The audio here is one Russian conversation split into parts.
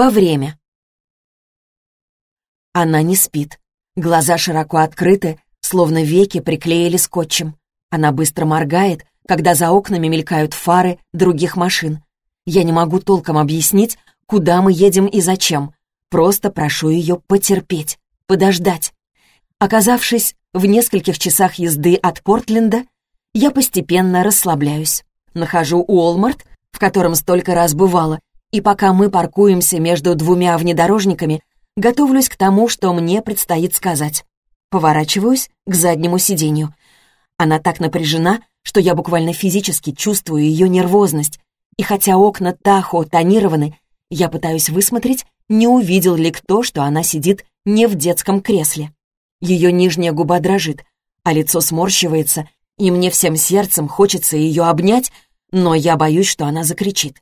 Во время. Она не спит. Глаза широко открыты, словно веки приклеили скотчем. Она быстро моргает, когда за окнами мелькают фары других машин. Я не могу толком объяснить, куда мы едем и зачем. Просто прошу ее потерпеть, подождать. Оказавшись в нескольких часах езды от Портленда, я постепенно расслабляюсь. Нахожу Уолмарт, в котором столько раз бывала, и пока мы паркуемся между двумя внедорожниками, готовлюсь к тому, что мне предстоит сказать. Поворачиваюсь к заднему сиденью. Она так напряжена, что я буквально физически чувствую ее нервозность, и хотя окна Тахо тонированы, я пытаюсь высмотреть, не увидел ли кто, что она сидит не в детском кресле. Ее нижняя губа дрожит, а лицо сморщивается, и мне всем сердцем хочется ее обнять, но я боюсь, что она закричит.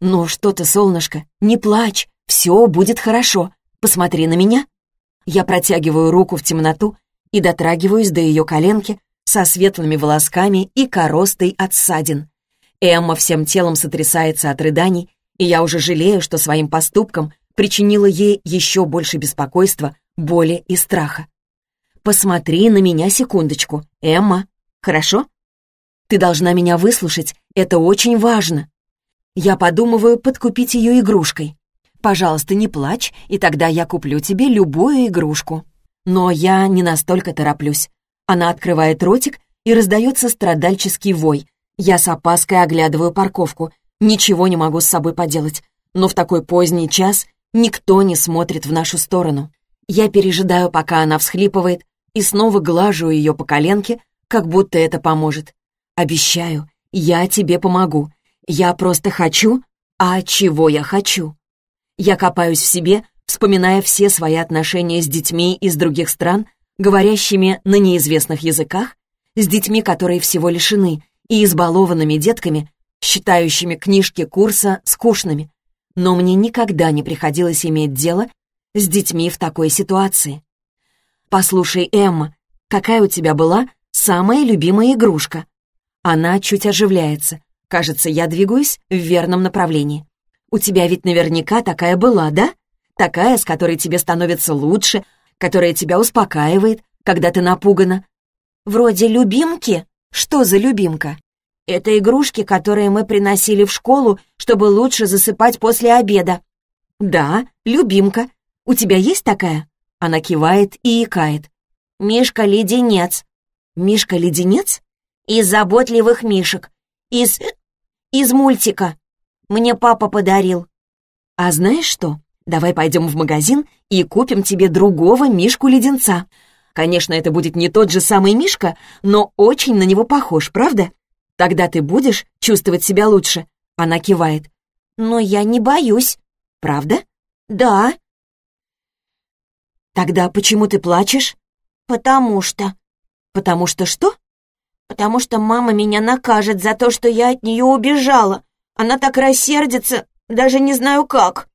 «Ну что ты, солнышко, не плачь, все будет хорошо. Посмотри на меня». Я протягиваю руку в темноту и дотрагиваюсь до ее коленки со светлыми волосками и коростой от ссадин. Эмма всем телом сотрясается от рыданий, и я уже жалею, что своим поступком причинила ей еще больше беспокойства, боли и страха. «Посмотри на меня секундочку, Эмма, хорошо? Ты должна меня выслушать, это очень важно. Я подумываю подкупить ее игрушкой. Пожалуйста, не плачь, и тогда я куплю тебе любую игрушку. Но я не настолько тороплюсь. Она открывает ротик, и раздается страдальческий вой. Я с опаской оглядываю парковку. Ничего не могу с собой поделать. Но в такой поздний час никто не смотрит в нашу сторону. Я пережидаю, пока она всхлипывает, и снова глажу ее по коленке, как будто это поможет. Обещаю, я тебе помогу. Я просто хочу, а чего я хочу? Я копаюсь в себе, вспоминая все свои отношения с детьми из других стран, говорящими на неизвестных языках, с детьми, которые всего лишены, и избалованными детками, считающими книжки курса скучными. Но мне никогда не приходилось иметь дело с детьми в такой ситуации. «Послушай, Эмма, какая у тебя была самая любимая игрушка?» Она чуть оживляется. Кажется, я двигаюсь в верном направлении. У тебя ведь наверняка такая была, да? Такая, с которой тебе становится лучше, которая тебя успокаивает, когда ты напугана. Вроде любимки? Что за любимка? Это игрушки, которые мы приносили в школу, чтобы лучше засыпать после обеда. Да, любимка. У тебя есть такая? Она кивает и икает. Мишка-леденец. Мишка-леденец? Из заботливых мишек. Из из мультика. Мне папа подарил. А знаешь что? Давай пойдем в магазин и купим тебе другого Мишку-леденца. Конечно, это будет не тот же самый Мишка, но очень на него похож, правда? Тогда ты будешь чувствовать себя лучше. Она кивает. Но я не боюсь. Правда? Да. Тогда почему ты плачешь? Потому что. Потому что что? потому что мама меня накажет за то, что я от нее убежала. Она так рассердится, даже не знаю как».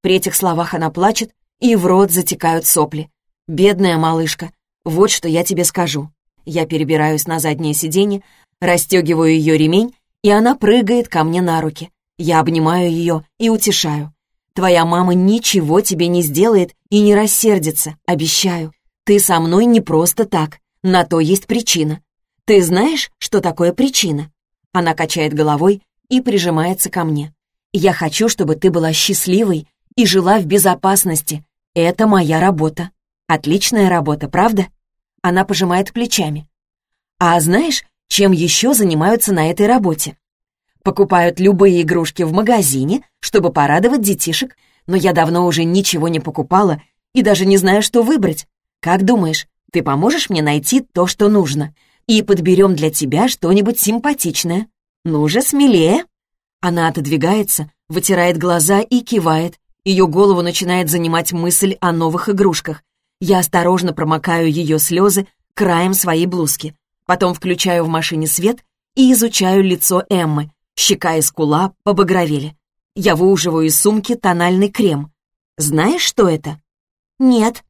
При этих словах она плачет, и в рот затекают сопли. «Бедная малышка, вот что я тебе скажу». Я перебираюсь на заднее сиденье, расстегиваю ее ремень, и она прыгает ко мне на руки. Я обнимаю ее и утешаю. «Твоя мама ничего тебе не сделает и не рассердится, обещаю. Ты со мной не просто так, на то есть причина. «Ты знаешь, что такое причина?» Она качает головой и прижимается ко мне. «Я хочу, чтобы ты была счастливой и жила в безопасности. Это моя работа. Отличная работа, правда?» Она пожимает плечами. «А знаешь, чем еще занимаются на этой работе?» Покупают любые игрушки в магазине, чтобы порадовать детишек, но я давно уже ничего не покупала и даже не знаю, что выбрать. Как думаешь, ты поможешь мне найти то, что нужно? и подберем для тебя что-нибудь симпатичное. Ну же, смелее!» Она отодвигается, вытирает глаза и кивает. Ее голову начинает занимать мысль о новых игрушках. Я осторожно промокаю ее слезы краем своей блузки. Потом включаю в машине свет и изучаю лицо Эммы. Щека и скула побагровели. Я выуживаю из сумки тональный крем. Знаешь, что это? Нет.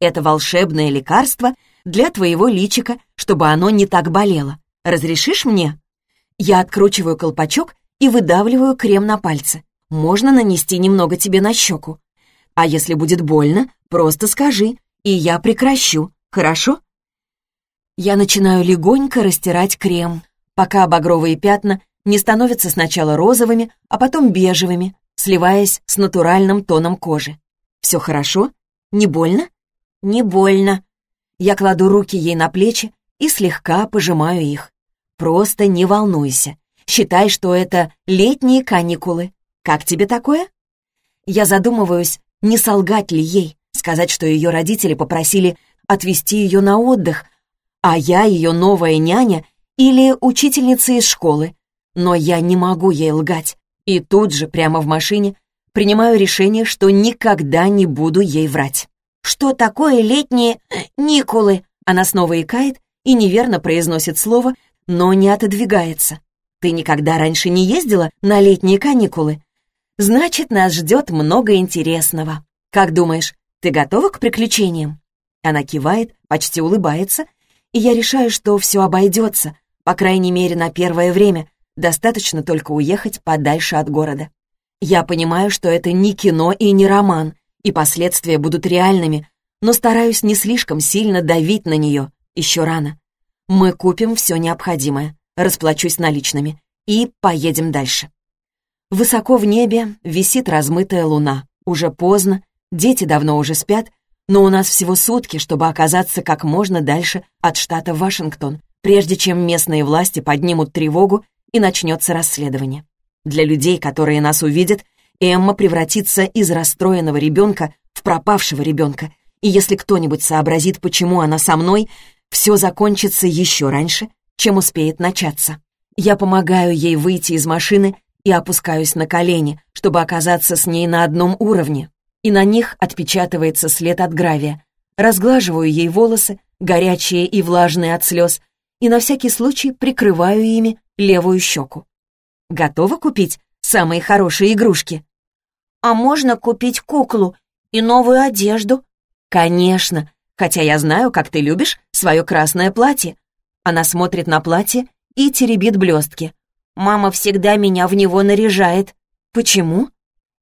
Это волшебное лекарство для твоего личика, чтобы оно не так болело. Разрешишь мне?» Я откручиваю колпачок и выдавливаю крем на пальцы. Можно нанести немного тебе на щеку. А если будет больно, просто скажи, и я прекращу, хорошо? Я начинаю легонько растирать крем, пока багровые пятна не становятся сначала розовыми, а потом бежевыми, сливаясь с натуральным тоном кожи. Все хорошо? Не больно? Не больно. Я кладу руки ей на плечи и слегка пожимаю их. Просто не волнуйся. Считай, что это летние каникулы. Как тебе такое? Я задумываюсь, не солгать ли ей, сказать, что ее родители попросили отвезти ее на отдых, а я ее новая няня или учительница из школы. Но я не могу ей лгать. И тут же, прямо в машине, принимаю решение, что никогда не буду ей врать. «Что такое летние Никулы?» Она снова икает и неверно произносит слово, но не отодвигается. «Ты никогда раньше не ездила на летние каникулы?» «Значит, нас ждет много интересного. Как думаешь, ты готова к приключениям?» Она кивает, почти улыбается, и я решаю, что все обойдется, по крайней мере, на первое время. Достаточно только уехать подальше от города. Я понимаю, что это не кино и не роман, и последствия будут реальными, но стараюсь не слишком сильно давить на нее. Еще рано. Мы купим все необходимое, расплачусь наличными и поедем дальше. Высоко в небе висит размытая луна. Уже поздно, дети давно уже спят, но у нас всего сутки, чтобы оказаться как можно дальше от штата Вашингтон, прежде чем местные власти поднимут тревогу и начнется расследование. Для людей, которые нас увидят, Эмма превратится из расстроенного ребенка в пропавшего ребенка, и если кто-нибудь сообразит, почему она со мной, все закончится еще раньше, чем успеет начаться. Я помогаю ей выйти из машины и опускаюсь на колени, чтобы оказаться с ней на одном уровне, и на них отпечатывается след от гравия. Разглаживаю ей волосы, горячие и влажные от слез, и на всякий случай прикрываю ими левую щеку. Готова купить самые хорошие игрушки? А можно купить куклу и новую одежду? Конечно, хотя я знаю, как ты любишь свое красное платье. Она смотрит на платье и теребит блестки. Мама всегда меня в него наряжает. Почему?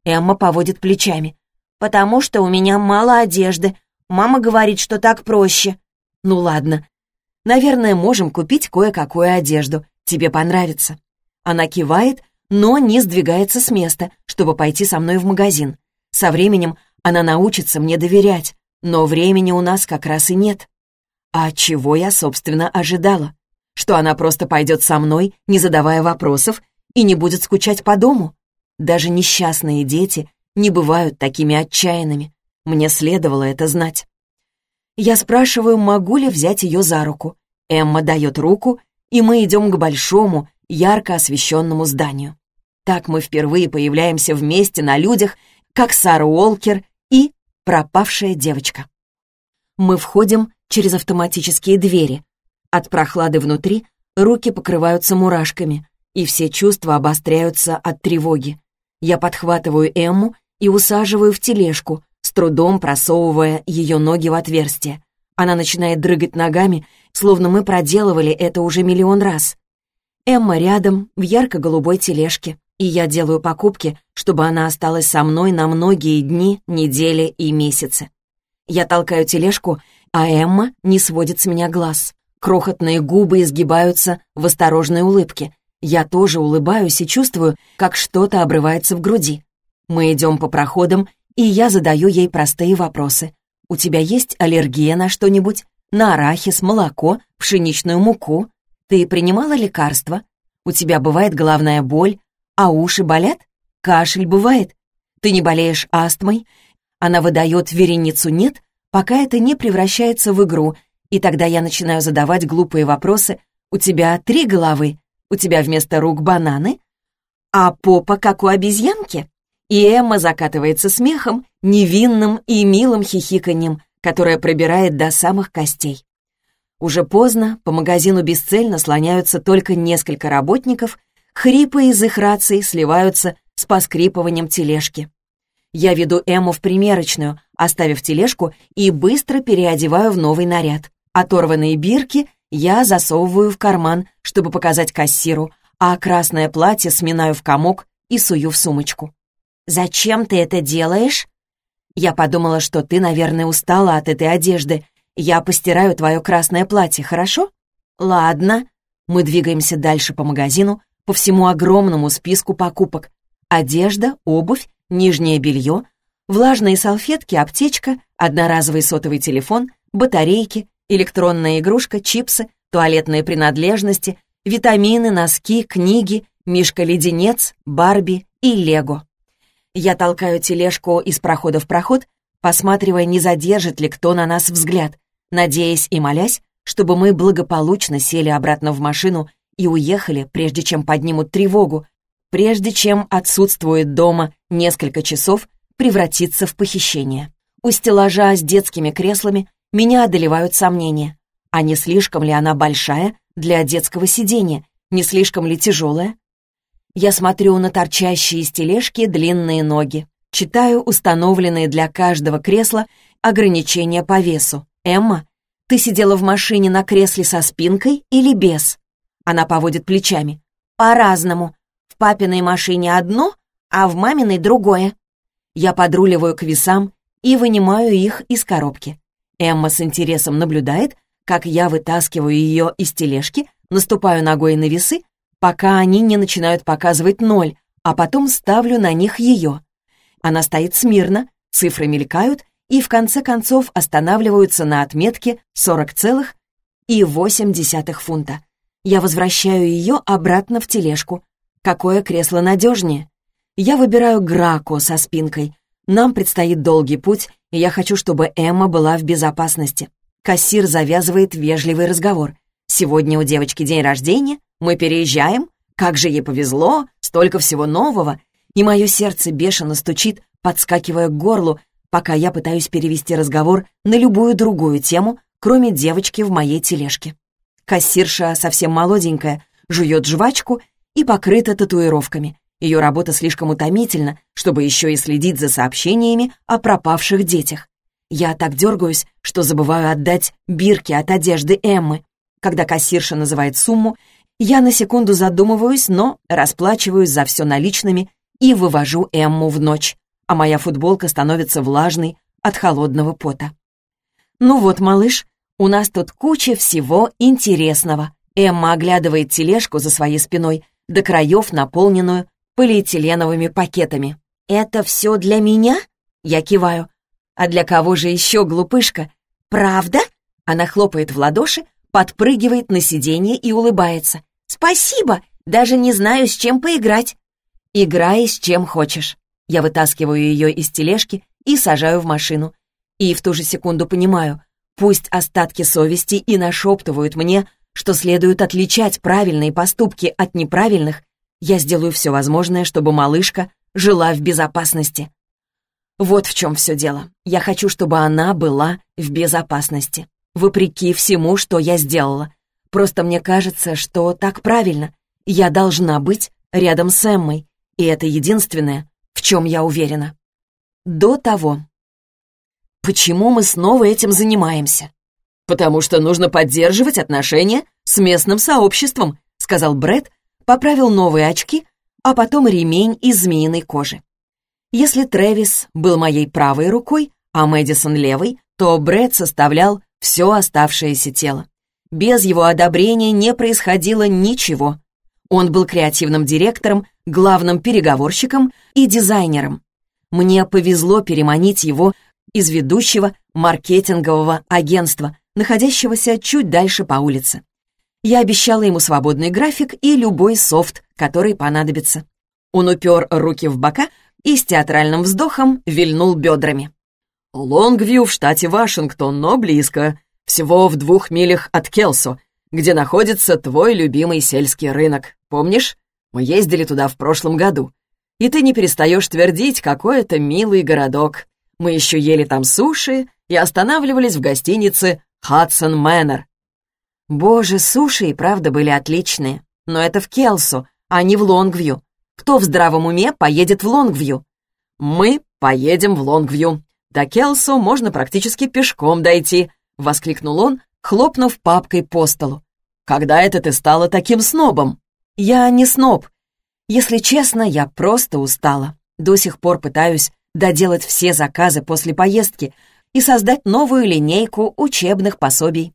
Эмма поводит плечами. Потому что у меня мало одежды. Мама говорит, что так проще. Ну ладно. Наверное, можем купить кое-какую одежду. Тебе понравится. Она кивает, но не сдвигается с места, чтобы пойти со мной в магазин. Со временем она научится мне доверять, но времени у нас как раз и нет. А чего я, собственно, ожидала? Что она просто пойдет со мной, не задавая вопросов, и не будет скучать по дому? Даже несчастные дети не бывают такими отчаянными. Мне следовало это знать. Я спрашиваю, могу ли взять ее за руку. Эмма дает руку, и мы идем к большому, ярко освещенному зданию. Так мы впервые появляемся вместе на людях, как Сара Уолкер и пропавшая девочка. Мы входим через автоматические двери. От прохлады внутри руки покрываются мурашками, и все чувства обостряются от тревоги. Я подхватываю Эмму и усаживаю в тележку, с трудом просовывая ее ноги в отверстие. Она начинает дрыгать ногами, словно мы проделывали это уже миллион раз. Эмма рядом, в ярко-голубой тележке, и я делаю покупки, чтобы она осталась со мной на многие дни, недели и месяцы. Я толкаю тележку, а Эмма не сводит с меня глаз. Крохотные губы изгибаются в осторожной улыбке. Я тоже улыбаюсь и чувствую, как что-то обрывается в груди. Мы идем по проходам, и я задаю ей простые вопросы. «У тебя есть аллергия на что-нибудь? На арахис, молоко, пшеничную муку?» Ты принимала лекарства? У тебя бывает головная боль? А уши болят? Кашель бывает? Ты не болеешь астмой? Она выдает вереницу «нет», пока это не превращается в игру, и тогда я начинаю задавать глупые вопросы. У тебя три головы? У тебя вместо рук бананы? А попа, как у обезьянки? И Эмма закатывается смехом, невинным и милым хихиканьем, которое пробирает до самых костей. Уже поздно, по магазину бесцельно слоняются только несколько работников, хрипы из их раций сливаются с поскрипыванием тележки. Я веду Эмму в примерочную, оставив тележку, и быстро переодеваю в новый наряд. Оторванные бирки я засовываю в карман, чтобы показать кассиру, а красное платье сминаю в комок и сую в сумочку. «Зачем ты это делаешь?» «Я подумала, что ты, наверное, устала от этой одежды. Я постираю твое красное платье, хорошо?» «Ладно». Мы двигаемся дальше по магазину, по всему огромному списку покупок. Одежда, обувь, нижнее белье, влажные салфетки, аптечка, одноразовый сотовый телефон, батарейки, электронная игрушка, чипсы, туалетные принадлежности, витамины, носки, книги, мишка-леденец, Барби и Лего. Я толкаю тележку из прохода в проход, посматривая, не задержит ли кто на нас взгляд, надеясь и молясь, чтобы мы благополучно сели обратно в машину и уехали, прежде чем поднимут тревогу, прежде чем отсутствует дома несколько часов, превратится в похищение. У стеллажа с детскими креслами меня одолевают сомнения. А не слишком ли она большая для детского сидения? Не слишком ли тяжелая? Я смотрю на торчащие из тележки длинные ноги. Читаю установленные для каждого кресла ограничения по весу. «Эмма, ты сидела в машине на кресле со спинкой или без?» Она поводит плечами. «По-разному. В папиной машине одно, а в маминой другое». Я подруливаю к весам и вынимаю их из коробки. Эмма с интересом наблюдает, как я вытаскиваю ее из тележки, наступаю ногой на весы, пока они не начинают показывать ноль, а потом ставлю на них ее. Она стоит смирно, цифры мелькают и в конце концов останавливаются на отметке 40,8 фунта. Я возвращаю ее обратно в тележку. Какое кресло надежнее? Я выбираю Грако со спинкой. Нам предстоит долгий путь, и я хочу, чтобы Эмма была в безопасности. Кассир завязывает вежливый разговор. «Сегодня у девочки день рождения, мы переезжаем, как же ей повезло, столько всего нового!» И мое сердце бешено стучит, подскакивая к горлу, пока я пытаюсь перевести разговор на любую другую тему, кроме девочки в моей тележке. Кассирша совсем молоденькая, жует жвачку и покрыта татуировками. Ее работа слишком утомительна, чтобы еще и следить за сообщениями о пропавших детях. Я так дергаюсь, что забываю отдать бирки от одежды Эммы. Когда кассирша называет сумму, я на секунду задумываюсь, но расплачиваюсь за все наличными и вывожу Эмму в ночь, а моя футболка становится влажной от холодного пота. «Ну вот, малыш, у нас тут куча всего интересного». Эмма оглядывает тележку за своей спиной, до краев наполненную полиэтиленовыми пакетами. «Это все для меня?» Я киваю. «А для кого же еще, глупышка?» «Правда?» Она хлопает в ладоши, подпрыгивает на сиденье и улыбается. «Спасибо! Даже не знаю, с чем поиграть». «Играй с чем хочешь». Я вытаскиваю ее из тележки и сажаю в машину. И в ту же секунду понимаю, пусть остатки совести и нашептывают мне, что следует отличать правильные поступки от неправильных, я сделаю все возможное, чтобы малышка жила в безопасности. Вот в чем все дело. Я хочу, чтобы она была в безопасности. Вопреки всему, что я сделала. Просто мне кажется, что так правильно. Я должна быть рядом с Эммой. И это единственное, в чем я уверена. До того. Почему мы снова этим занимаемся? «Потому что нужно поддерживать отношения с местным сообществом», сказал Бред, поправил новые очки, а потом ремень из змеиной кожи. Если Трэвис был моей правой рукой, а Мэдисон левой, то Брэд составлял все оставшееся тело. Без его одобрения не происходило ничего. Он был креативным директором, главным переговорщиком и дизайнером. Мне повезло переманить его из ведущего маркетингового агентства, находящегося чуть дальше по улице. Я обещала ему свободный график и любой софт, который понадобится. Он упер руки в бока и с театральным вздохом вильнул бедрами. «Лонгвью в штате Вашингтон, но близко. Всего в двух милях от Келсо, где находится твой любимый сельский рынок. Помнишь? Мы ездили туда в прошлом году. И ты не перестаешь твердить, какой это милый городок. Мы еще ели там суши и останавливались в гостинице «Хадсон Мэннер», Боже, суши и правда были отличные. Но это в Келсу, а не в Лонгвью. Кто в здравом уме поедет в Лонгвью? Мы поедем в Лонгвью. До Келсу можно практически пешком дойти», — воскликнул он, хлопнув папкой по столу. «Когда это ты стала таким снобом?» «Я не сноб. Если честно, я просто устала. До сих пор пытаюсь доделать все заказы после поездки и создать новую линейку учебных пособий.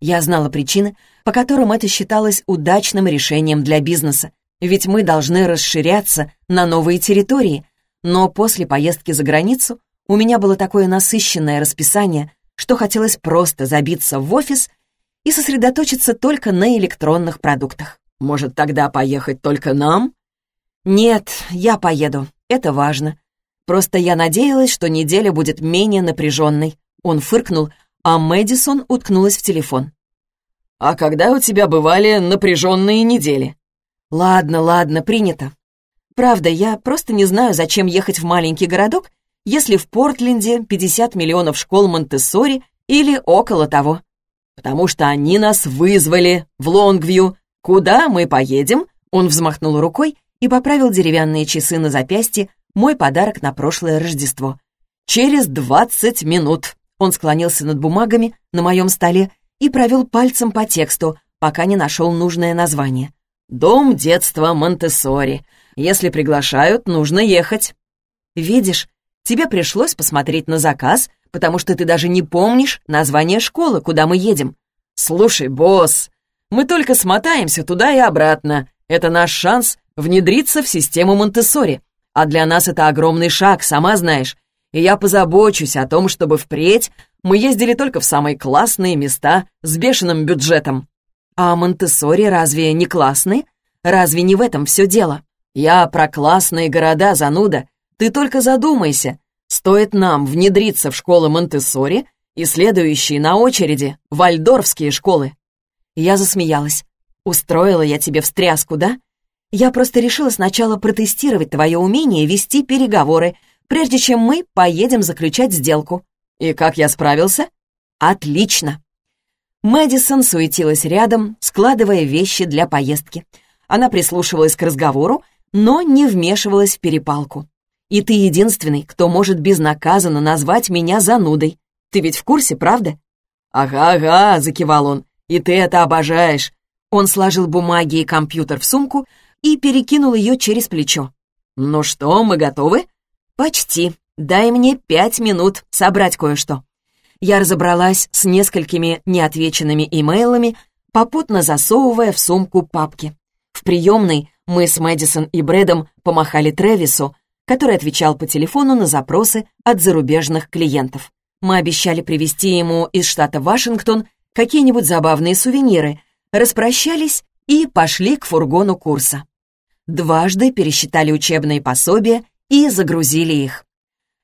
Я знала причины, по которым это считалось удачным решением для бизнеса, ведь мы должны расширяться на новые территории, но после поездки за границу у меня было такое насыщенное расписание, что хотелось просто забиться в офис и сосредоточиться только на электронных продуктах. «Может, тогда поехать только нам?» «Нет, я поеду. Это важно. Просто я надеялась, что неделя будет менее напряженной». Он фыркнул, а Мэдисон уткнулась в телефон. «А когда у тебя бывали напряженные недели?» «Ладно, ладно, принято. Правда, я просто не знаю, зачем ехать в маленький городок, если в Портленде 50 миллионов школ Монтессори или около того. Потому что они нас вызвали в Лонгвью. Куда мы поедем?» Он взмахнул рукой и поправил деревянные часы на запястье, мой подарок на прошлое Рождество. «Через двадцать минут!» Он склонился над бумагами на моем столе и провел пальцем по тексту, пока не нашел нужное название. «Дом детства Монтессори. Если приглашают, нужно ехать». «Видишь, тебе пришлось посмотреть на заказ, потому что ты даже не помнишь название школы, куда мы едем». «Слушай, босс, мы только смотаемся туда и обратно. Это наш шанс внедриться в систему Монтессори. А для нас это огромный шаг, сама знаешь. И я позабочусь о том, чтобы впредь мы ездили только в самые классные места с бешеным бюджетом. А Монтессори разве не классный? Разве не в этом все дело? Я про классные города, зануда. Ты только задумайся. Стоит нам внедриться в школы Монтессори и следующие на очереди — вальдорфские школы. Я засмеялась. Устроила я тебе встряску, да? Я просто решила сначала протестировать твое умение вести переговоры, прежде чем мы поедем заключать сделку. И как я справился? Отлично. Мэдисон суетилась рядом, складывая вещи для поездки. Она прислушивалась к разговору, но не вмешивалась в перепалку. И ты единственный, кто может безнаказанно назвать меня занудой. Ты ведь в курсе, правда? «Ага-ага», — закивал он, — «и ты это обожаешь». Он сложил бумаги и компьютер в сумку и перекинул ее через плечо. «Ну что, мы готовы?» «Почти. Дай мне пять минут собрать кое-что». Я разобралась с несколькими неотвеченными имейлами, попутно засовывая в сумку папки. В приемной мы с Мэдисон и Брэдом помахали Трэвису, который отвечал по телефону на запросы от зарубежных клиентов. Мы обещали привезти ему из штата Вашингтон какие-нибудь забавные сувениры, распрощались и пошли к фургону курса. Дважды пересчитали учебные пособия и загрузили их.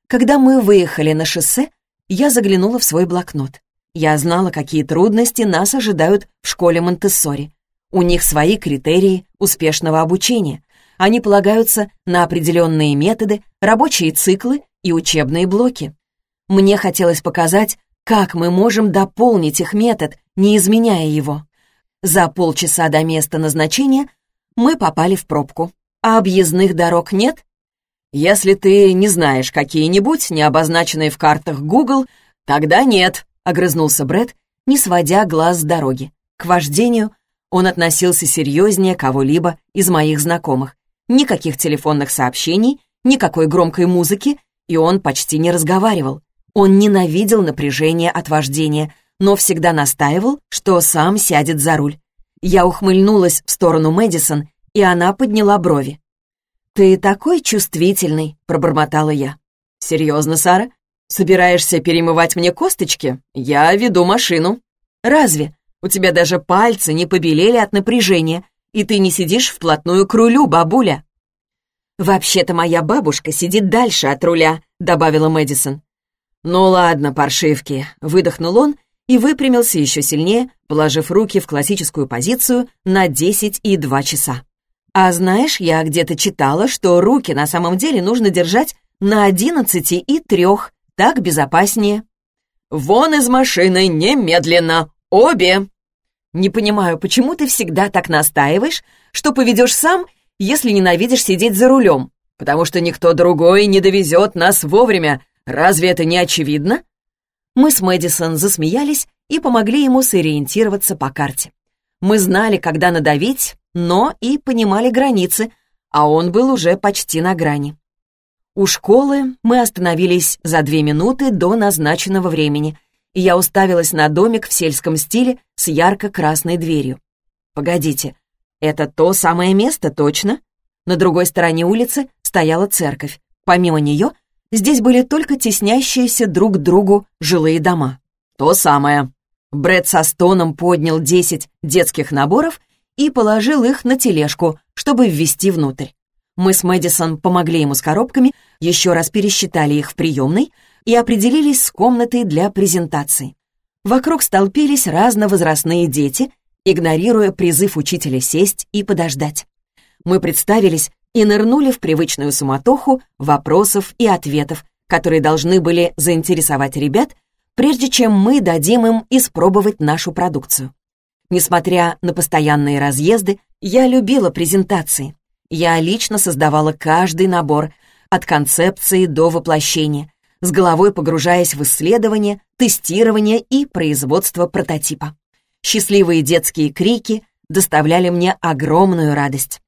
Когда мы выехали на шоссе, я заглянула в свой блокнот. Я знала, какие трудности нас ожидают в школе Монтессори. У них свои критерии успешного обучения. Они полагаются на определенные методы, рабочие циклы и учебные блоки. Мне хотелось показать, как мы можем дополнить их метод, не изменяя его. За полчаса до места назначения мы попали в пробку. А объездных дорог нет? Если ты не знаешь какие-нибудь, не обозначенные в картах Google, тогда нет, огрызнулся Бред, не сводя глаз с дороги. К вождению он относился серьезнее кого-либо из моих знакомых. Никаких телефонных сообщений, никакой громкой музыки, и он почти не разговаривал. Он ненавидел напряжение от вождения, но всегда настаивал, что сам сядет за руль. Я ухмыльнулась в сторону Мэдисон, и она подняла брови. «Ты такой чувствительный», — пробормотала я. «Серьезно, Сара? Собираешься перемывать мне косточки? Я веду машину». «Разве? У тебя даже пальцы не побелели от напряжения, и ты не сидишь вплотную к рулю, бабуля». «Вообще-то моя бабушка сидит дальше от руля», — добавила Мэдисон. «Ну ладно, паршивки», — выдохнул он и выпрямился еще сильнее, положив руки в классическую позицию на 10 и 2 часа. А знаешь, я где-то читала, что руки на самом деле нужно держать на одиннадцати и трех, так безопаснее. «Вон из машины, немедленно! Обе!» «Не понимаю, почему ты всегда так настаиваешь, что поведешь сам, если ненавидишь сидеть за рулем?» Потому что никто другой не довезет нас вовремя. Разве это не очевидно?» Мы с Мэдисон засмеялись и помогли ему сориентироваться по карте. Мы знали, когда надавить, но и понимали границы, а он был уже почти на грани. У школы мы остановились за две минуты до назначенного времени, и я уставилась на домик в сельском стиле с ярко-красной дверью. Погодите, это то самое место, точно? На другой стороне улицы стояла церковь. Помимо нее, здесь были только теснящиеся друг к другу жилые дома. То самое. Брэд со стоном поднял 10 детских наборов и положил их на тележку, чтобы ввести внутрь. Мы с Мэдисон помогли ему с коробками, еще раз пересчитали их в приемной и определились с комнатой для презентации. Вокруг столпились разновозрастные дети, игнорируя призыв учителя сесть и подождать. Мы представились и нырнули в привычную суматоху вопросов и ответов, которые должны были заинтересовать ребят, прежде чем мы дадим им испробовать нашу продукцию. Несмотря на постоянные разъезды, я любила презентации. Я лично создавала каждый набор, от концепции до воплощения, с головой погружаясь в исследование, тестирование и производство прототипа. Счастливые детские крики доставляли мне огромную радость.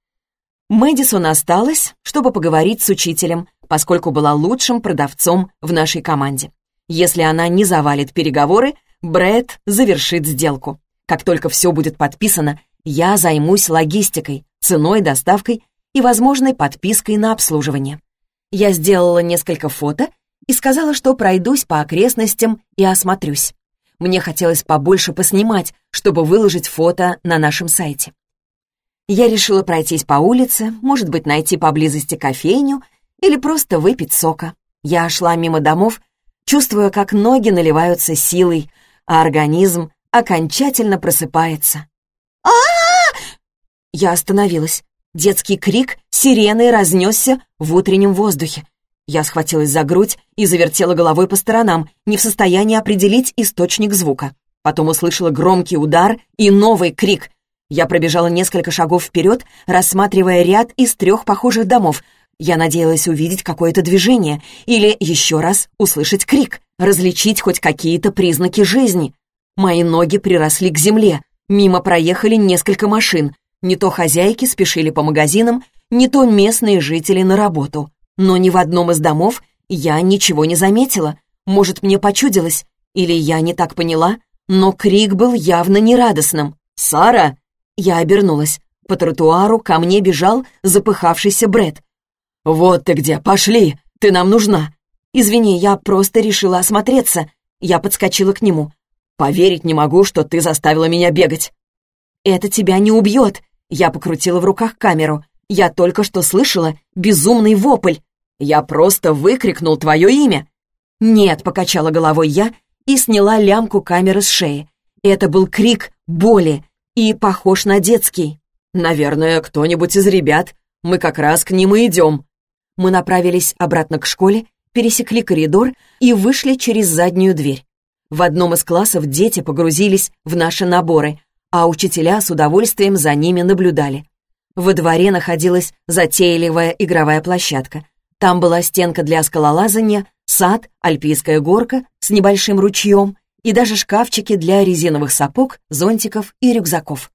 Мэдисон осталась, чтобы поговорить с учителем, поскольку была лучшим продавцом в нашей команде. Если она не завалит переговоры, Брэд завершит сделку. Как только все будет подписано, я займусь логистикой, ценой, доставкой и возможной подпиской на обслуживание. Я сделала несколько фото и сказала, что пройдусь по окрестностям и осмотрюсь. Мне хотелось побольше поснимать, чтобы выложить фото на нашем сайте. Я решила пройтись по улице, может быть, найти поблизости кофейню или просто выпить сока. Я шла мимо домов, чувствуя, как ноги наливаются силой, а организм окончательно просыпается. а Я остановилась. Детский крик сирены разнесся в утреннем воздухе. Я схватилась за грудь и завертела головой по сторонам, не в состоянии определить источник звука. Потом услышала громкий удар и новый крик. Я пробежала несколько шагов вперед, рассматривая ряд из трех похожих домов. Я надеялась увидеть какое-то движение или еще раз услышать крик, различить хоть какие-то признаки жизни. Мои ноги приросли к земле. Мимо проехали несколько машин. Не то хозяйки спешили по магазинам, не то местные жители на работу. Но ни в одном из домов я ничего не заметила. Может, мне почудилось? Или я не так поняла? Но крик был явно нерадостным. «Сара!» Я обернулась. По тротуару ко мне бежал запыхавшийся Бред. «Вот ты где, пошли! Ты нам нужна!» «Извини, я просто решила осмотреться». Я подскочила к нему. «Поверить не могу, что ты заставила меня бегать». «Это тебя не убьет!» Я покрутила в руках камеру. «Я только что слышала безумный вопль. Я просто выкрикнул твое имя». «Нет», — покачала головой я и сняла лямку камеры с шеи. Это был крик боли, и похож на детский. Наверное, кто-нибудь из ребят. Мы как раз к ним и идем. Мы направились обратно к школе, пересекли коридор и вышли через заднюю дверь. В одном из классов дети погрузились в наши наборы, а учителя с удовольствием за ними наблюдали. Во дворе находилась затейливая игровая площадка. Там была стенка для скалолазания, сад, альпийская горка с небольшим ручьем, и даже шкафчики для резиновых сапог, зонтиков и рюкзаков.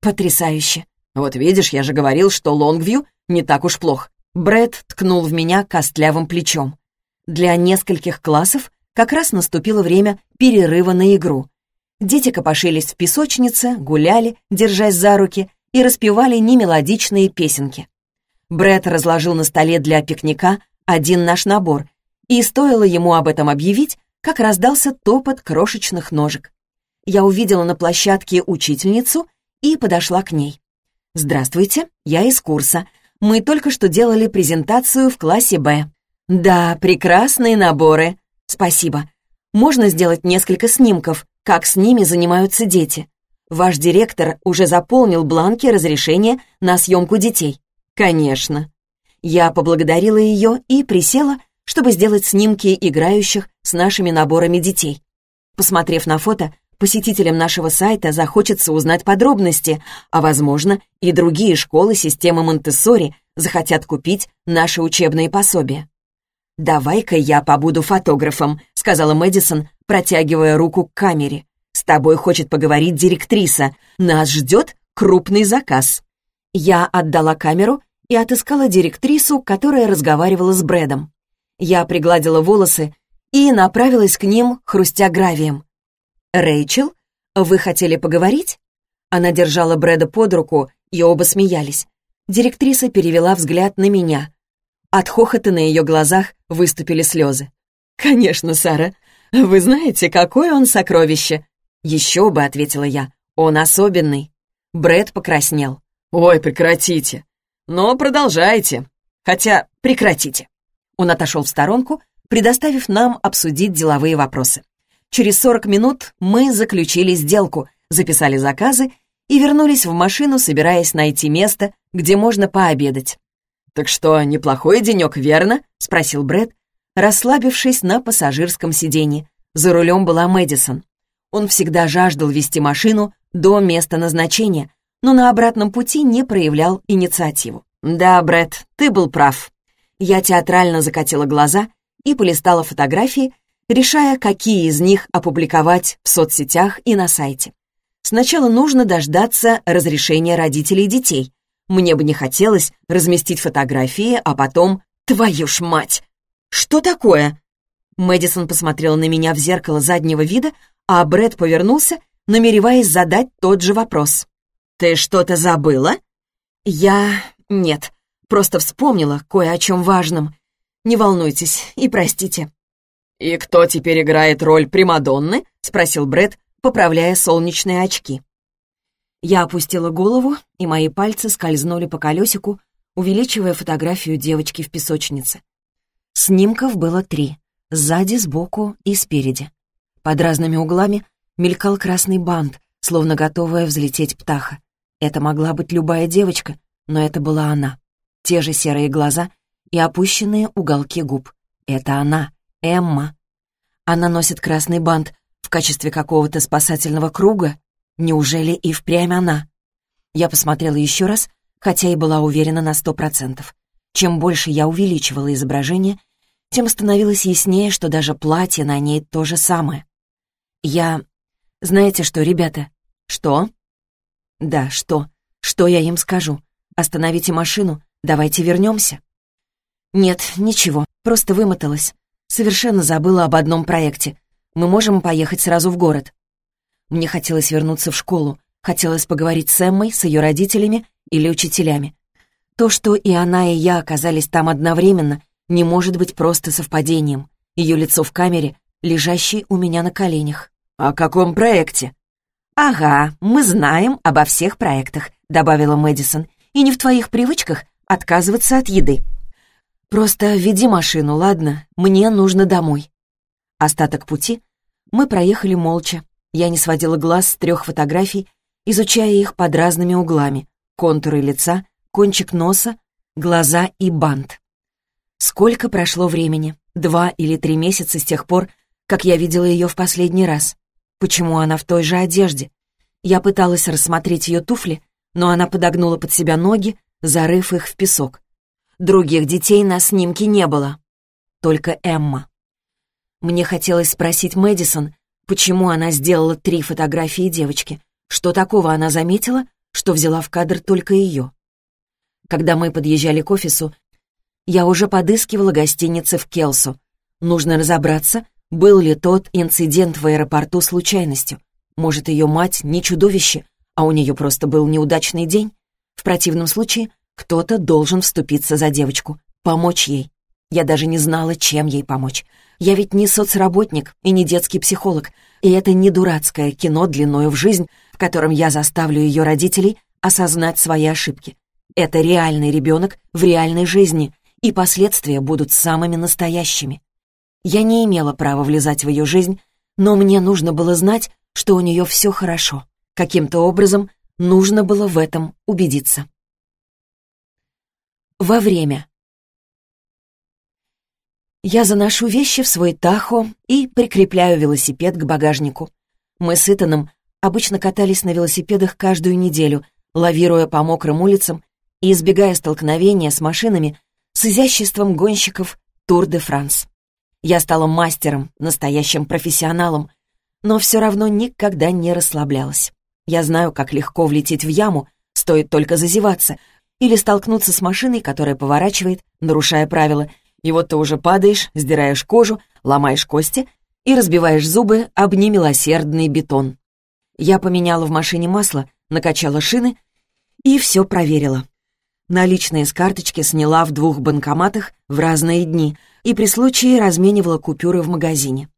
Потрясающе. Вот видишь, я же говорил, что Лонгвью не так уж плох. Брэд ткнул в меня костлявым плечом. Для нескольких классов как раз наступило время перерыва на игру. Дети копошились в песочнице, гуляли, держась за руки, и распевали немелодичные песенки. Брэд разложил на столе для пикника один наш набор, и стоило ему об этом объявить, как раздался топот крошечных ножек. Я увидела на площадке учительницу и подошла к ней. «Здравствуйте, я из курса. Мы только что делали презентацию в классе «Б». «Да, прекрасные наборы. Спасибо. Можно сделать несколько снимков, как с ними занимаются дети. Ваш директор уже заполнил бланки разрешения на съемку детей». «Конечно». Я поблагодарила ее и присела, чтобы сделать снимки играющих с нашими наборами детей. Посмотрев на фото, посетителям нашего сайта захочется узнать подробности, а, возможно, и другие школы системы Монтессори захотят купить наши учебные пособия. «Давай-ка я побуду фотографом», — сказала Мэдисон, протягивая руку к камере. «С тобой хочет поговорить директриса. Нас ждет крупный заказ». Я отдала камеру и отыскала директрису, которая разговаривала с Брэдом. Я пригладила волосы и направилась к ним, хрустя гравием. «Рэйчел, вы хотели поговорить?» Она держала Брэда под руку, и оба смеялись. Директриса перевела взгляд на меня. От хохота на ее глазах выступили слезы. «Конечно, Сара. Вы знаете, какое он сокровище?» «Еще бы», — ответила я. «Он особенный». Брэд покраснел. «Ой, прекратите. Но продолжайте. Хотя прекратите». Он отошел в сторонку, предоставив нам обсудить деловые вопросы. Через 40 минут мы заключили сделку, записали заказы и вернулись в машину, собираясь найти место, где можно пообедать. «Так что, неплохой денек, верно?» — спросил Брэд, расслабившись на пассажирском сиденье. За рулем была Мэдисон. Он всегда жаждал вести машину до места назначения, но на обратном пути не проявлял инициативу. «Да, Брэд, ты был прав». Я театрально закатила глаза и полистала фотографии, решая, какие из них опубликовать в соцсетях и на сайте. Сначала нужно дождаться разрешения родителей детей. Мне бы не хотелось разместить фотографии, а потом... Твою ж мать! Что такое? Мэдисон посмотрела на меня в зеркало заднего вида, а Брэд повернулся, намереваясь задать тот же вопрос. «Ты что-то забыла?» «Я... нет. Просто вспомнила кое о чем важном. Не волнуйтесь и простите». «И кто теперь играет роль Примадонны?» — спросил Брэд, поправляя солнечные очки. Я опустила голову, и мои пальцы скользнули по колесику, увеличивая фотографию девочки в песочнице. Снимков было три — сзади, сбоку и спереди. Под разными углами мелькал красный бант, словно готовая взлететь птаха. Это могла быть любая девочка, но это была она. Те же серые глаза и опущенные уголки губ. Это она, Эмма. Она носит красный бант, в качестве какого-то спасательного круга? Неужели и впрямь она? Я посмотрела еще раз, хотя и была уверена на сто процентов. Чем больше я увеличивала изображение, тем становилось яснее, что даже платье на ней то же самое. Я... Знаете что, ребята? Что? Да, что? Что я им скажу? Остановите машину, давайте вернемся. Нет, ничего, просто вымоталась. Совершенно забыла об одном проекте. Мы можем поехать сразу в город». Мне хотелось вернуться в школу, хотелось поговорить с Эммой, с ее родителями или учителями. То, что и она, и я оказались там одновременно, не может быть просто совпадением. Ее лицо в камере, лежащей у меня на коленях. «О каком проекте?» «Ага, мы знаем обо всех проектах», — добавила Мэдисон. «И не в твоих привычках отказываться от еды». «Просто веди машину, ладно? Мне нужно домой». Остаток пути мы проехали молча. Я не сводила глаз с трех фотографий, изучая их под разными углами. Контуры лица, кончик носа, глаза и бант. Сколько прошло времени? Два или три месяца с тех пор, как я видела ее в последний раз. Почему она в той же одежде? Я пыталась рассмотреть ее туфли, но она подогнула под себя ноги, зарыв их в песок. Других детей на снимке не было. Только Эмма. Мне хотелось спросить Мэдисон, почему она сделала три фотографии девочки. Что такого она заметила, что взяла в кадр только ее? Когда мы подъезжали к офису, я уже подыскивала гостиницы в Келсу. Нужно разобраться, был ли тот инцидент в аэропорту случайностью. Может, ее мать не чудовище, а у нее просто был неудачный день? В противном случае кто-то должен вступиться за девочку, помочь ей. Я даже не знала, чем ей помочь. Я ведь не соцработник и не детский психолог, и это не дурацкое кино длиною в жизнь, в котором я заставлю ее родителей осознать свои ошибки. Это реальный ребенок в реальной жизни, и последствия будут самыми настоящими. Я не имела права влезать в ее жизнь, но мне нужно было знать, что у нее все хорошо. Каким-то образом нужно было в этом убедиться. Во время. Я заношу вещи в свой Tahoe и прикрепляю велосипед к багажнику. Мы с Итаном обычно катались на велосипедах каждую неделю, лавируя по мокрым улицам и избегая столкновения с машинами с изяществом гонщиков Тур-де-Франс. Я стала мастером, настоящим профессионалом, но все равно никогда не расслаблялась. Я знаю, как легко влететь в яму, стоит только зазеваться, или столкнуться с машиной, которая поворачивает, нарушая правила, и вот ты уже падаешь, сдираешь кожу, ломаешь кости и разбиваешь зубы об немилосердный бетон. Я поменяла в машине масло, накачала шины и все проверила. Наличные с карточки сняла в двух банкоматах в разные дни и при случае разменивала купюры в магазине.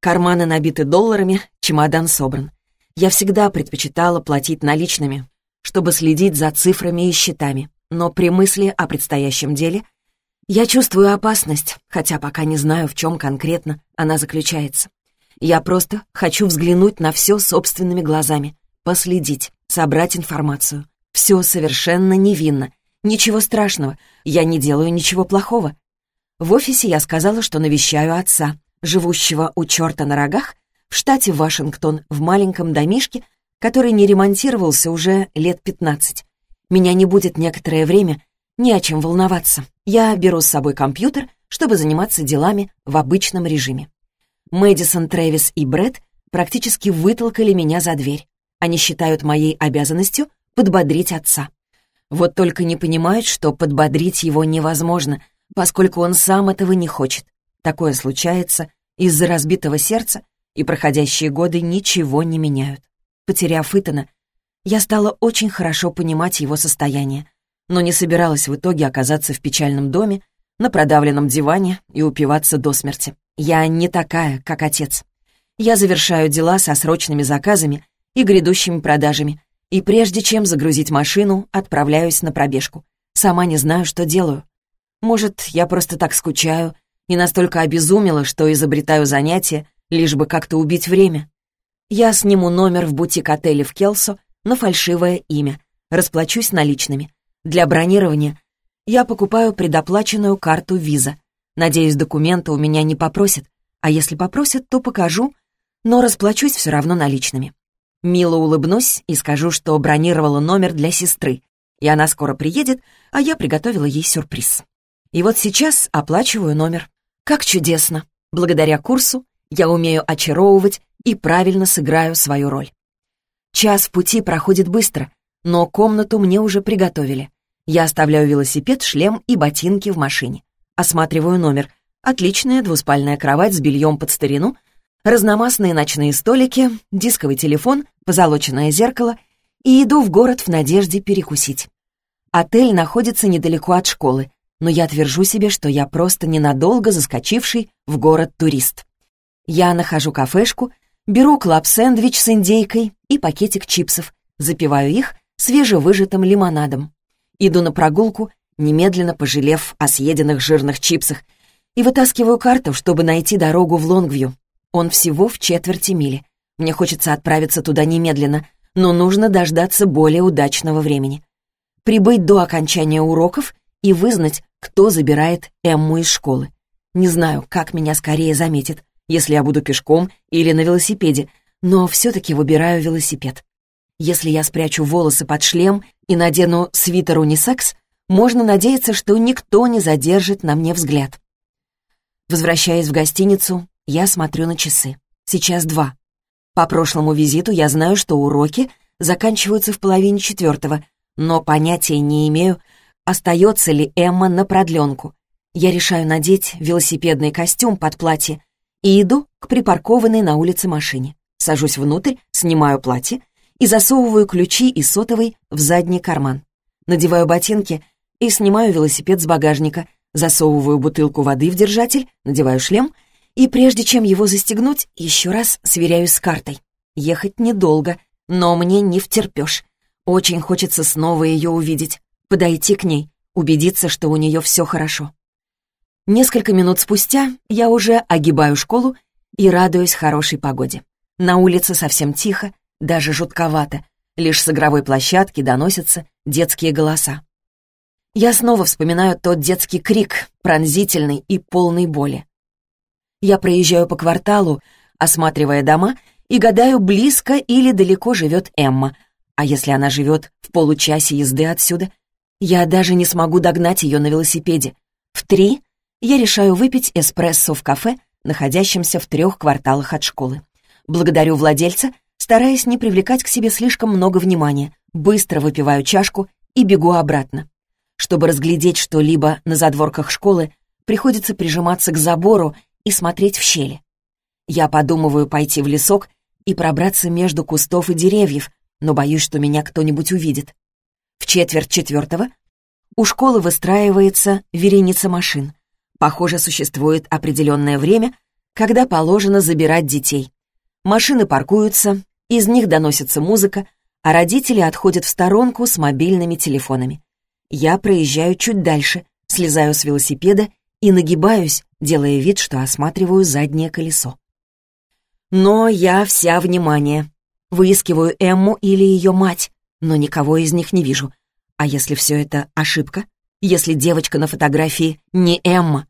Карманы набиты долларами, чемодан собран. Я всегда предпочитала платить наличными, чтобы следить за цифрами и счетами. Но при мысли о предстоящем деле я чувствую опасность, хотя пока не знаю, в чем конкретно она заключается. Я просто хочу взглянуть на все собственными глазами, последить, собрать информацию. Все совершенно невинно. Ничего страшного, я не делаю ничего плохого. В офисе я сказала, что навещаю отца, живущего у черта на рогах, в штате Вашингтон, в маленьком домишке, который не ремонтировался уже лет 15. Меня не будет некоторое время, не о чем волноваться. Я беру с собой компьютер, чтобы заниматься делами в обычном режиме. Мэдисон, Трэвис и Брэд практически вытолкали меня за дверь. Они считают моей обязанностью подбодрить отца. Вот только не понимают, что подбодрить его невозможно, поскольку он сам этого не хочет. Такое случается из-за разбитого сердца, и проходящие годы ничего не меняют. Потеряв Итана, я стала очень хорошо понимать его состояние, но не собиралась в итоге оказаться в печальном доме, на продавленном диване и упиваться до смерти. Я не такая, как отец. Я завершаю дела со срочными заказами и грядущими продажами, и прежде чем загрузить машину, отправляюсь на пробежку. Сама не знаю, что делаю. Может, я просто так скучаю и настолько обезумела, что изобретаю занятия, лишь бы как-то убить время. Я сниму номер в бутик-отеле в Келсо на фальшивое имя, расплачусь наличными. Для бронирования я покупаю предоплаченную карту виза. Надеюсь, документы у меня не попросят, а если попросят, то покажу, но расплачусь все равно наличными. Мило улыбнусь и скажу, что бронировала номер для сестры, и она скоро приедет, а я приготовила ей сюрприз. И вот сейчас оплачиваю номер. Как чудесно! Благодаря курсу я умею очаровывать и правильно сыграю свою роль. Час пути проходит быстро, но комнату мне уже приготовили. Я оставляю велосипед, шлем и ботинки в машине. Осматриваю номер. Отличная двуспальная кровать с бельем под старину, разномастные ночные столики, дисковый телефон, позолоченное зеркало и иду в город в надежде перекусить. Отель находится недалеко от школы, но я твержу себе, что я просто ненадолго заскочивший в город турист. Я нахожу кафешку, беру клаб-сэндвич с индейкой и пакетик чипсов, запиваю их свежевыжатым лимонадом. Иду на прогулку, немедленно пожалев о съеденных жирных чипсах, и вытаскиваю карту, чтобы найти дорогу в Лонгвью. Он всего в четверти мили. Мне хочется отправиться туда немедленно, но нужно дождаться более удачного времени. Прибыть до окончания уроков и вызнать, кто забирает Эмму из школы. Не знаю, как меня скорее заметит, если я буду пешком или на велосипеде, но все-таки выбираю велосипед. Если я спрячу волосы под шлем и надену свитер унисекс, можно надеяться, что никто не задержит на мне взгляд. Возвращаясь в гостиницу, я смотрю на часы. Сейчас два. По прошлому визиту я знаю, что уроки заканчиваются в половине четвертого, но понятия не имею, остается ли Эмма на продленку. Я решаю надеть велосипедный костюм под платье и иду к припаркованной на улице машине. Сажусь внутрь, снимаю платье и засовываю ключи и сотовый в задний карман. Надеваю ботинки и снимаю велосипед с багажника, засовываю бутылку воды в держатель, надеваю шлем и прежде чем его застегнуть, еще раз сверяюсь с картой. Ехать недолго, но мне не втерпешь. Очень хочется снова ее увидеть подойти к ней, убедиться, что у нее все хорошо. Несколько минут спустя я уже огибаю школу и радуюсь хорошей погоде. На улице совсем тихо, даже жутковато, лишь с игровой площадки доносятся детские голоса. Я снова вспоминаю тот детский крик, пронзительный и полный боли. Я проезжаю по кварталу, осматривая дома, и гадаю, близко или далеко живет Эмма, а если она живет в получасе езды отсюда — Я даже не смогу догнать ее на велосипеде. В три я решаю выпить эспрессо в кафе, находящемся в трех кварталах от школы. Благодарю владельца, стараясь не привлекать к себе слишком много внимания, быстро выпиваю чашку и бегу обратно. Чтобы разглядеть что-либо на задворках школы, приходится прижиматься к забору и смотреть в щели. Я подумываю пойти в лесок и пробраться между кустов и деревьев, но боюсь, что меня кто-нибудь увидит. В четверть четвертого у школы выстраивается вереница машин. Похоже, существует определенное время, когда положено забирать детей. Машины паркуются, из них доносится музыка, а родители отходят в сторонку с мобильными телефонами. Я проезжаю чуть дальше, слезаю с велосипеда и нагибаюсь, делая вид, что осматриваю заднее колесо. Но я вся внимание. Выискиваю Эмму или ее мать, но никого из них не вижу. А если все это ошибка? Если девочка на фотографии не Эмма?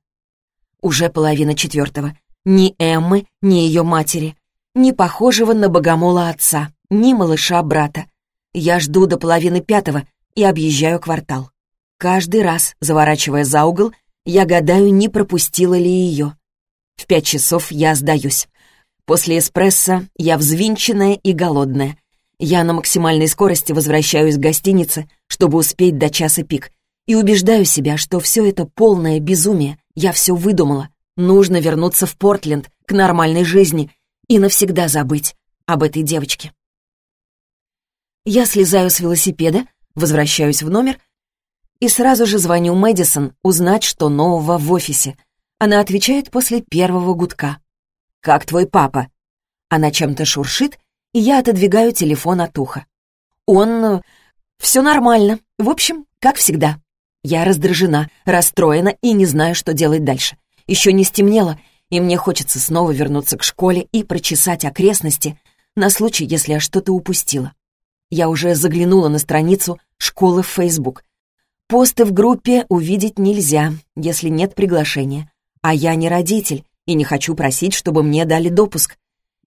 Уже половина четвертого. Ни Эммы, ни ее матери. Ни похожего на богомола отца, ни малыша брата. Я жду до половины пятого и объезжаю квартал. Каждый раз, заворачивая за угол, я гадаю, не пропустила ли ее. В пять часов я сдаюсь. После эспрессо я взвинченная и голодная. Я на максимальной скорости возвращаюсь к гостинице, чтобы успеть до часа пик, и убеждаю себя, что все это полное безумие, я все выдумала. Нужно вернуться в Портленд, к нормальной жизни, и навсегда забыть об этой девочке. Я слезаю с велосипеда, возвращаюсь в номер и сразу же звоню Мэдисон узнать, что нового в офисе. Она отвечает после первого гудка. «Как твой папа?» Она чем-то шуршит и я отодвигаю телефон от уха. Он... Э, Все нормально. В общем, как всегда. Я раздражена, расстроена и не знаю, что делать дальше. Еще не стемнело, и мне хочется снова вернуться к школе и прочесать окрестности на случай, если я что-то упустила. Я уже заглянула на страницу школы в Facebook. Посты в группе увидеть нельзя, если нет приглашения. А я не родитель и не хочу просить, чтобы мне дали допуск.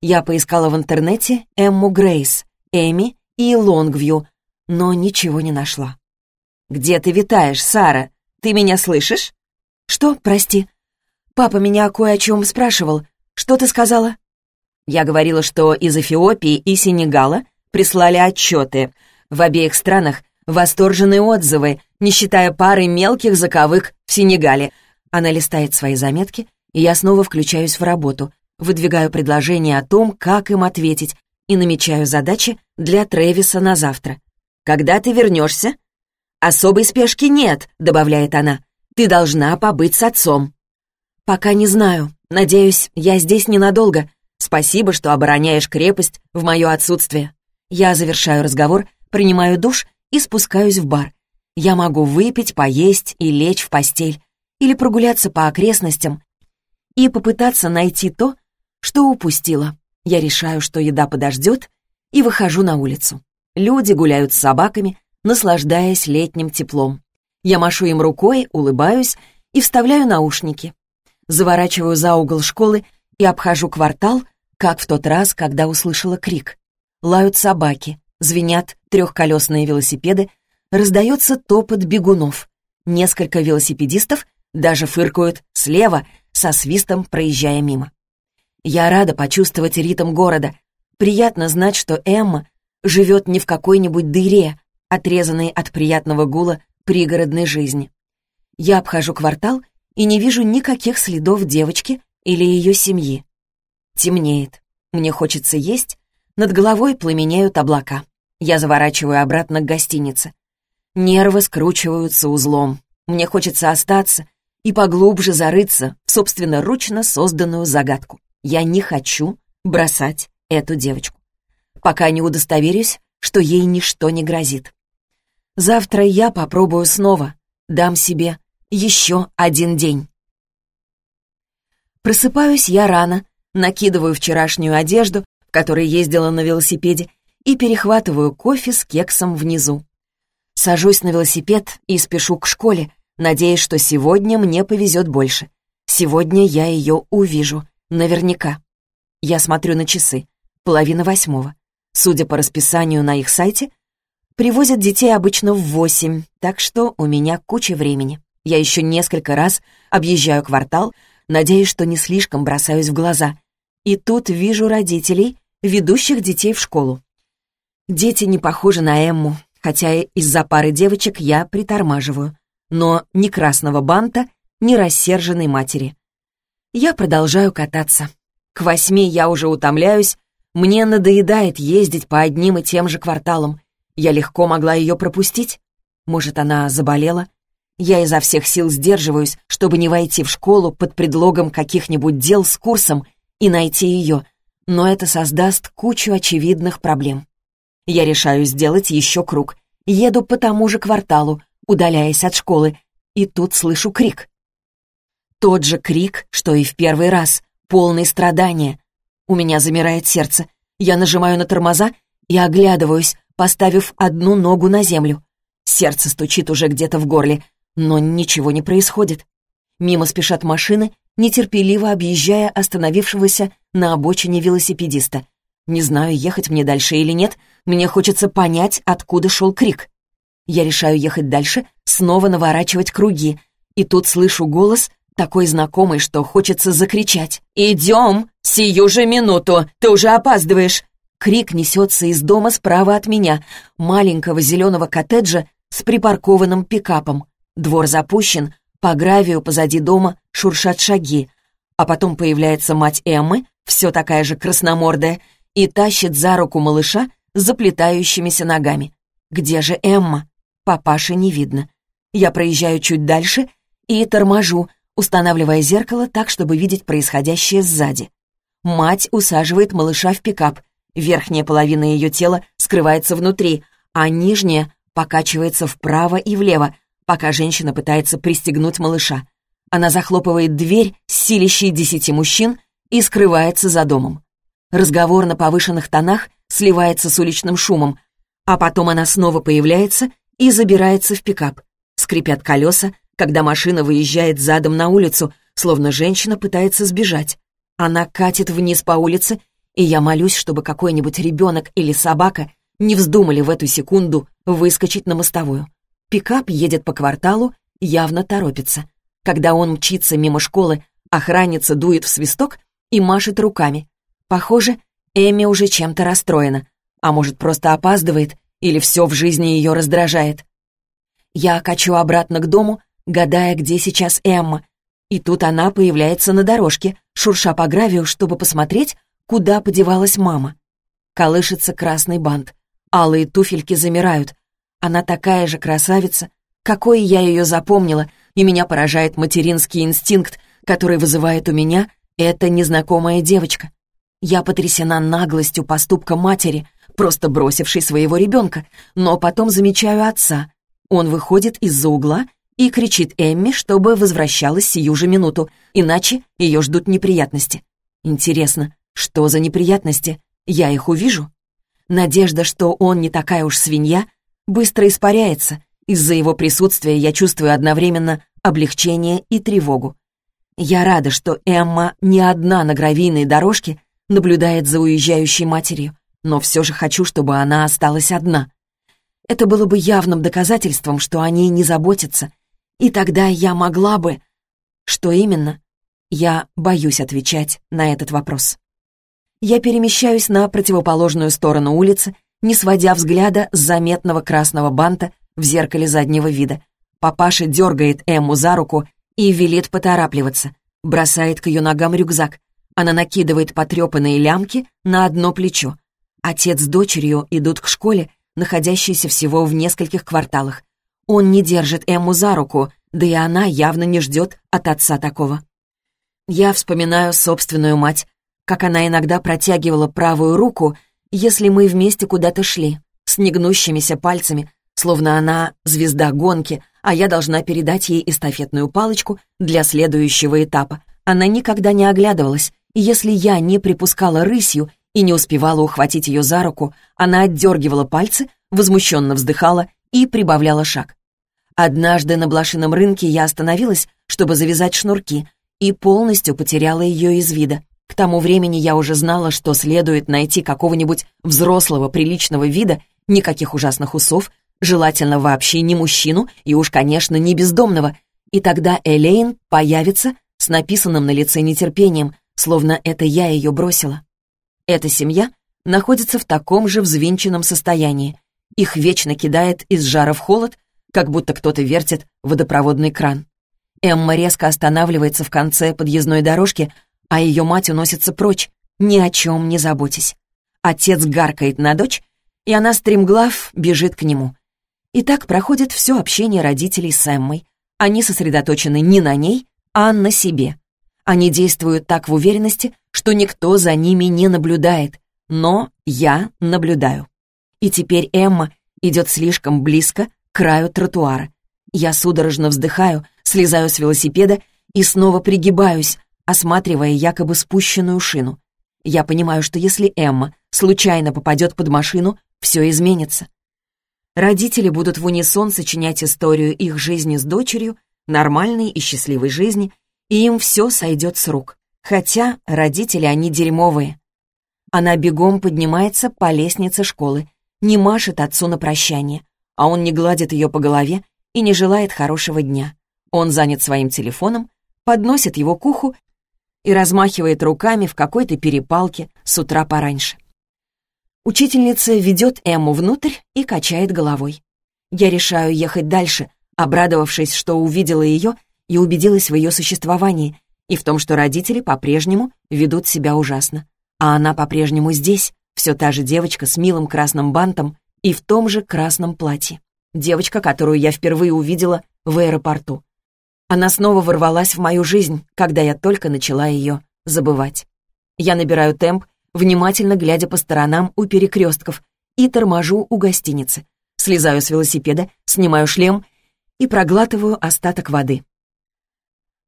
Я поискала в интернете Эмму Грейс, Эми и Лонгвью, но ничего не нашла. «Где ты витаешь, Сара? Ты меня слышишь?» «Что, прости?» «Папа меня кое о чем спрашивал. Что ты сказала?» Я говорила, что из Эфиопии и Сенегала прислали отчеты. В обеих странах восторженные отзывы, не считая пары мелких заковык в Сенегале. Она листает свои заметки, и я снова включаюсь в работу, выдвигаю предложение о том, как им ответить, и намечаю задачи для Трэвиса на завтра. «Когда ты вернешься?» «Особой спешки нет», — добавляет она. «Ты должна побыть с отцом». «Пока не знаю. Надеюсь, я здесь ненадолго. Спасибо, что обороняешь крепость в мое отсутствие». Я завершаю разговор, принимаю душ и спускаюсь в бар. Я могу выпить, поесть и лечь в постель. Или прогуляться по окрестностям и попытаться найти то, что упустила. Я решаю, что еда подождет, и выхожу на улицу. Люди гуляют с собаками, наслаждаясь летним теплом. Я машу им рукой, улыбаюсь и вставляю наушники. Заворачиваю за угол школы и обхожу квартал, как в тот раз, когда услышала крик. Лают собаки, звенят трехколесные велосипеды, раздается топот бегунов. Несколько велосипедистов даже фыркают слева, со свистом проезжая мимо. Я рада почувствовать ритм города. Приятно знать, что Эмма живет не в какой-нибудь дыре, отрезанной от приятного гула пригородной жизни. Я обхожу квартал и не вижу никаких следов девочки или ее семьи. Темнеет. Мне хочется есть. Над головой пламенеют облака. Я заворачиваю обратно к гостинице. Нервы скручиваются узлом. Мне хочется остаться и поглубже зарыться в собственноручно созданную загадку. Я не хочу бросать эту девочку, пока не удостоверюсь, что ей ничто не грозит. Завтра я попробую снова, дам себе еще один день. Просыпаюсь я рано, накидываю вчерашнюю одежду, в которой ездила на велосипеде, и перехватываю кофе с кексом внизу. Сажусь на велосипед и спешу к школе, надеясь, что сегодня мне повезет больше. Сегодня я ее увижу — Наверняка. Я смотрю на часы. Половина восьмого. Судя по расписанию на их сайте, Привозят детей обычно в восемь, так что у меня куча времени. Я еще несколько раз объезжаю квартал, надеясь, что не слишком бросаюсь в глаза. И тут вижу родителей, ведущих детей в школу. Дети не похожи на Эмму, хотя из-за пары девочек я притормаживаю. Но ни красного банта, ни рассерженной матери. Я продолжаю кататься. К восьми я уже утомляюсь, мне надоедает ездить по одним и тем же кварталам. Я легко могла ее пропустить. Может, она заболела? Я изо всех сил сдерживаюсь, чтобы не войти в школу под предлогом каких-нибудь дел с курсом и найти ее, но это создаст кучу очевидных проблем. Я решаю сделать еще круг. Еду по тому же кварталу, удаляясь от школы, и тут слышу крик. Тот же крик, что и в первый раз, полный страдания. У меня замирает сердце. Я нажимаю на тормоза и оглядываюсь, поставив одну ногу на землю. Сердце стучит уже где-то в горле, но ничего не происходит. Мимо спешат машины, нетерпеливо объезжая остановившегося на обочине велосипедиста. Не знаю, ехать мне дальше или нет, мне хочется понять, откуда шел крик. Я решаю ехать дальше, снова наворачивать круги, и тут слышу голос, такой знакомый, что хочется закричать. «Идем! Сию же минуту! Ты уже опаздываешь!» Крик несется из дома справа от меня, маленького зеленого коттеджа с припаркованным пикапом. Двор запущен, по гравию позади дома шуршат шаги, а потом появляется мать Эммы, все такая же красномордая, и тащит за руку малыша с заплетающимися ногами. Где же Эмма? Папаши не видно. Я проезжаю чуть дальше и торможу, устанавливая зеркало так, чтобы видеть происходящее сзади. Мать усаживает малыша в пикап. Верхняя половина ее тела скрывается внутри, а нижняя покачивается вправо и влево, пока женщина пытается пристегнуть малыша. Она захлопывает дверь силищей десяти мужчин и скрывается за домом. Разговор на повышенных тонах сливается с уличным шумом, а потом она снова появляется и забирается в пикап. Скрипят колеса, когда машина выезжает задом на улицу, словно женщина пытается сбежать. Она катит вниз по улице, и я молюсь, чтобы какой-нибудь ребенок или собака не вздумали в эту секунду выскочить на мостовую. Пикап едет по кварталу, явно торопится. Когда он мчится мимо школы, охранница дует в свисток и машет руками. Похоже, Эми уже чем-то расстроена, а может, просто опаздывает или все в жизни ее раздражает. Я качу обратно к дому, гадая, где сейчас Эмма, и тут она появляется на дорожке, шурша по гравию, чтобы посмотреть, куда подевалась мама. Колышется красный бант. Алые туфельки замирают, она такая же красавица, какой я ее запомнила, и меня поражает материнский инстинкт, который вызывает у меня эта незнакомая девочка. Я потрясена наглостью поступка матери, просто бросившей своего ребенка, но потом замечаю отца. Он выходит из-за угла и кричит Эмми, чтобы возвращалась сию же минуту, иначе ее ждут неприятности. Интересно, что за неприятности? Я их увижу? Надежда, что он не такая уж свинья, быстро испаряется. Из-за его присутствия я чувствую одновременно облегчение и тревогу. Я рада, что Эмма не одна на гравийной дорожке наблюдает за уезжающей матерью, но все же хочу, чтобы она осталась одна. Это было бы явным доказательством, что о ней не заботятся, и тогда я могла бы... Что именно? Я боюсь отвечать на этот вопрос. Я перемещаюсь на противоположную сторону улицы не сводя взгляда с заметного красного банта в зеркале заднего вида. Папаша дергает Эмму за руку и велит поторапливаться. Бросает к ее ногам рюкзак. Она накидывает потрепанные лямки на одно плечо. Отец с дочерью идут к школе, находящейся всего в нескольких кварталах. Он не держит Эмму за руку, да и она явно не ждет от отца такого. Я вспоминаю собственную мать, как она иногда протягивала правую руку если мы вместе куда-то шли, с негнущимися пальцами, словно она звезда гонки, а я должна передать ей эстафетную палочку для следующего этапа. Она никогда не оглядывалась, если я не припускала рысью и не успевала ухватить ее за руку, она отдергивала пальцы, возмущенно вздыхала и прибавляла шаг. Однажды на блошином рынке я остановилась, чтобы завязать шнурки, и полностью потеряла ее из вида. К тому времени я уже знала, что следует найти какого-нибудь взрослого приличного вида никаких ужасных усов, желательно вообще не мужчину и уж, конечно, не бездомного. И тогда Элейн появится с написанным на лице нетерпением, словно это я ее бросила. Эта семья находится в таком же взвинченном состоянии. Их вечно кидает из жара в холод, как будто кто-то вертит водопроводный кран. Эмма резко останавливается в конце подъездной дорожки, а ее мать уносится прочь, ни о чем не заботясь. Отец гаркает на дочь, и она стремглав бежит к нему. И так проходит все общение родителей с Эммой. Они сосредоточены не на ней, а на себе. Они действуют так в уверенности, что никто за ними не наблюдает, но я наблюдаю. И теперь Эмма идет слишком близко к краю тротуара. Я судорожно вздыхаю, слезаю с велосипеда и снова пригибаюсь, осматривая якобы спущенную шину. Я понимаю, что если Эмма случайно попадет под машину, все изменится. Родители будут в унисон сочинять историю их жизни с дочерью, нормальной и счастливой жизни, и им все сойдет с рук. Хотя родители они дерьмовые. Она бегом поднимается по лестнице школы, не машет отцу на прощание, а он не гладит ее по голове и не желает хорошего дня. Он занят своим телефоном, подносит его к уху и размахивает руками в какой-то перепалке с утра пораньше. Учительница ведет Эмму внутрь и качает головой. Я решаю ехать дальше, обрадовавшись, что увидела ее и убедилась в ее существовании и в том, что родители по-прежнему ведут себя ужасно. А она по-прежнему здесь, все та же девочка с милым красным бантом и в том же красном платье. Девочка, которую я впервые увидела в аэропорту. Она снова ворвалась в мою жизнь, когда я только начала ее забывать. Я набираю темп внимательно глядя по сторонам у перекрестков, и торможу у гостиницы. Слезаю с велосипеда, снимаю шлем и проглатываю остаток воды.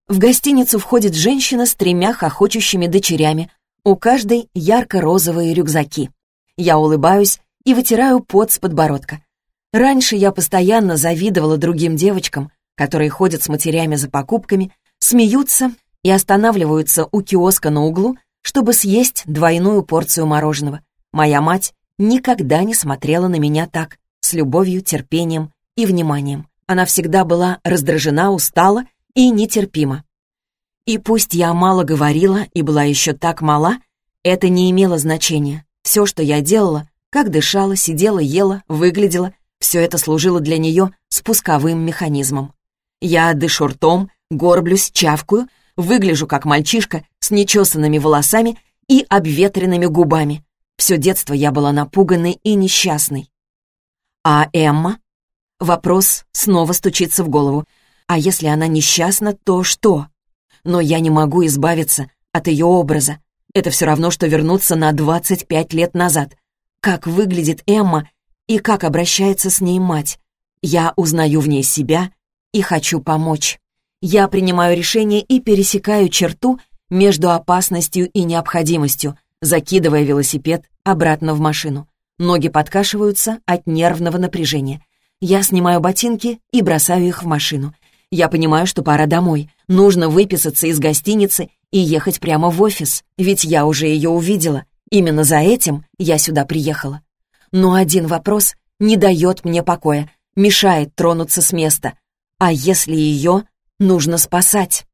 В гостиницу входит женщина с тремя хохочущими дочерями, у каждой ярко-розовые рюкзаки. Я улыбаюсь и вытираю пот с подбородка. Раньше я постоянно завидовала другим девочкам, которые ходят с матерями за покупками, смеются и останавливаются у киоска на углу, чтобы съесть двойную порцию мороженого. Моя мать никогда не смотрела на меня так, с любовью, терпением и вниманием. Она всегда была раздражена, устала и нетерпима. И пусть я мало говорила и была еще так мала, это не имело значения. Все, что я делала, как дышала, сидела, ела, выглядела, все это служило для нее спусковым механизмом. Я дышу ртом, горблюсь, чавкаю, выгляжу как мальчишка с нечесанными волосами и обветренными губами. Все детство я была напуганной и несчастной. А Эмма? Вопрос снова стучится в голову. А если она несчастна, то что? Но я не могу избавиться от ее образа. Это все равно, что вернуться на 25 лет назад. Как выглядит Эмма и как обращается с ней мать. Я узнаю в ней себя и хочу помочь. Я принимаю решение и пересекаю черту между опасностью и необходимостью, закидывая велосипед обратно в машину. Ноги подкашиваются от нервного напряжения. Я снимаю ботинки и бросаю их в машину. Я понимаю, что пора домой. Нужно выписаться из гостиницы и ехать прямо в офис, ведь я уже ее увидела. Именно за этим я сюда приехала. Но один вопрос не дает мне покоя, мешает тронуться с места. А если ее нужно спасать.